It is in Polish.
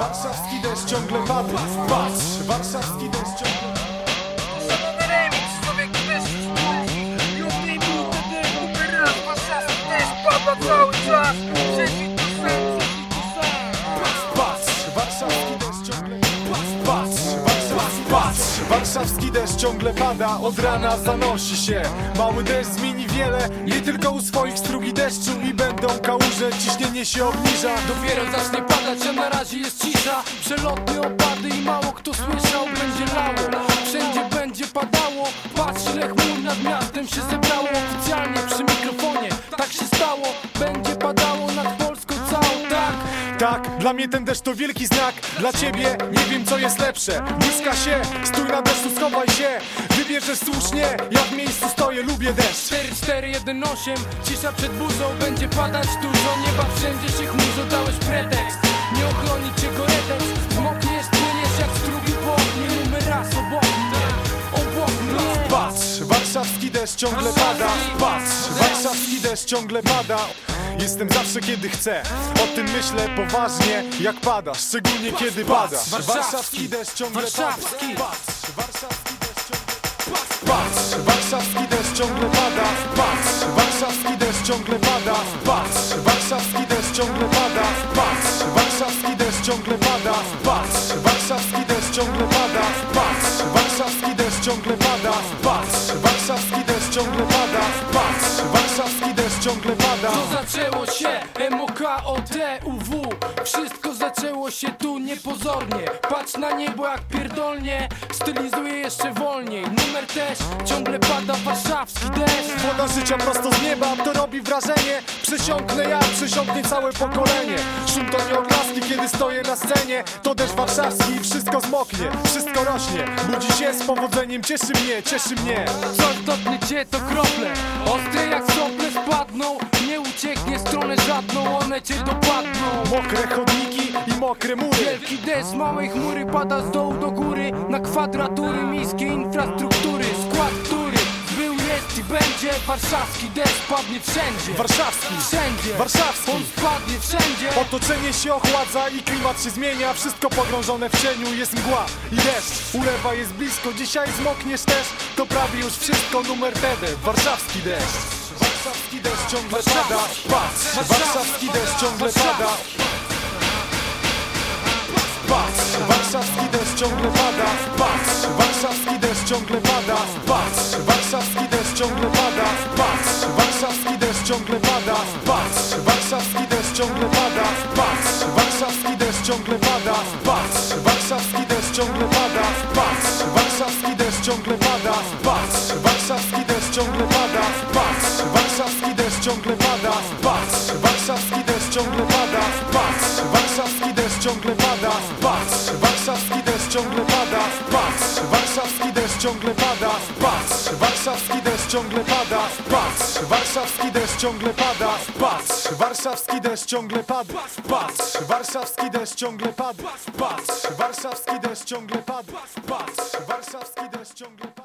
Warszawski deszcz ciągle pada Patrz, warszawski deszcz ciągle Warszawski deszcz ciągle pada Od rana zanosi się. Mały deszcz zmieni wiele Nie tylko u swoich strugi deszczu I będą kałuże, ciśnienie się obniża. Dopiero zacznie padać, a na razie jest cisza. Przelotne opady i mało kto słyszał Będzie lało, wszędzie będzie padało. Patrz ile chmur nad miastem się zebrało. Oficjalnie przy mikrofonie, tak się tak dla mnie ten deszcz to wielki znak. Dla ciebie nie wiem co jest lepsze. Błyska się, stój na deszczu, schowaj się. Wybierzesz słusznie, ja w miejscu stoję, lubię deszcz. 4418, cisza przed burzą Będzie padać dużo, nieba wszędzie się chmurzą Dałeś pretekst, nie ochroni cię Zmokniesz, ciągle pada. Patrz, warszawski deszcz ciągle pada. Jestem zawsze kiedy chcę. O tym myślę poważnie jak pada Szczególnie kiedy pada. Warszawski, deszcz ciągle warszawski. pada Patrz, warszawski deszcz ciągle Patrz, warszawski deszcz ciągle pada. Patrz, warszawski deszcz ciągle pada. Patrz, warszawski deszcz ciągle pada. Patrz, warszawski deszcz ciągle pada M-O-K-O-T-U-W Wszystko zaczęło się tu niepozornie. Patrz na niebo jak pierdolnie. Stylizuję jeszcze wolniej. Numer też ciągle pada warszawski deszcz. Woda życia prosto z nieba, to robi wrażenie. Przesiąknę ja, przesiąknie całe pokolenie. Szum to nie kiedy stoję na scenie. To deszcz warszawski i wszystko zmoknie Wszystko rośnie, budzi się z powodzeniem Cieszy mnie, cieszy mnie. Coś dotknie cię to krople? Ostre jak sople spadną. Nie ucieknie stronę żadną One cię dopadną Mokre chodniki i mokre mury. Wielki deszcz małej chmury pada z dołu do góry. Na kwadratury miejskiej infrastruktury. Skład który był, jest i będzie. Warszawski deszcz padnie wszędzie. Warszawski, Wszędzie. Warszawski. On spadnie wszędzie. Otoczenie się ochładza i klimat się zmienia. Wszystko pogrążone w cieniu, jest mgła i deszcz. Ulewa jest blisko, dzisiaj zmokniesz też. To prawie już wszystko, numer wtedy. Warszawski deszcz Warszawski deszcz ciągle pada Patrz, warszawski deszcz ciągle pada Patrz, warszawski deszcz ciągle pada Patrz, warszawski deszcz ciągle pada Patrz, warszawski deszcz ciągle pada Patrz, warszawski deszcz ciągle pada Patrz, warszawski deszcz ciągle pada Patrz, warszawski deszcz ciągle pada Patrz, warszawski deszcz ciągle pada Patrz, warszawski deszcz ciągle pada Patrz, warszawski deszcz ciągle pada ciągle pada Patrz, warszawski deszcz ciągle pada Patrz, warszawski deszcz ciągle pada Patrz, warszawski deszcz ciągle pada Patrz, warszawski deszcz ciągle pada Patrz, warszawski deszcz ciągle pada Patrz, warszawski deszcz ciągle pada Patrz, warszawski deszcz ciągle pada Patrz, warszawski deszcz ciągle pada Patrz, warszawski deszcz ciągle pada Patrz, warszawski deszcz ciągle pada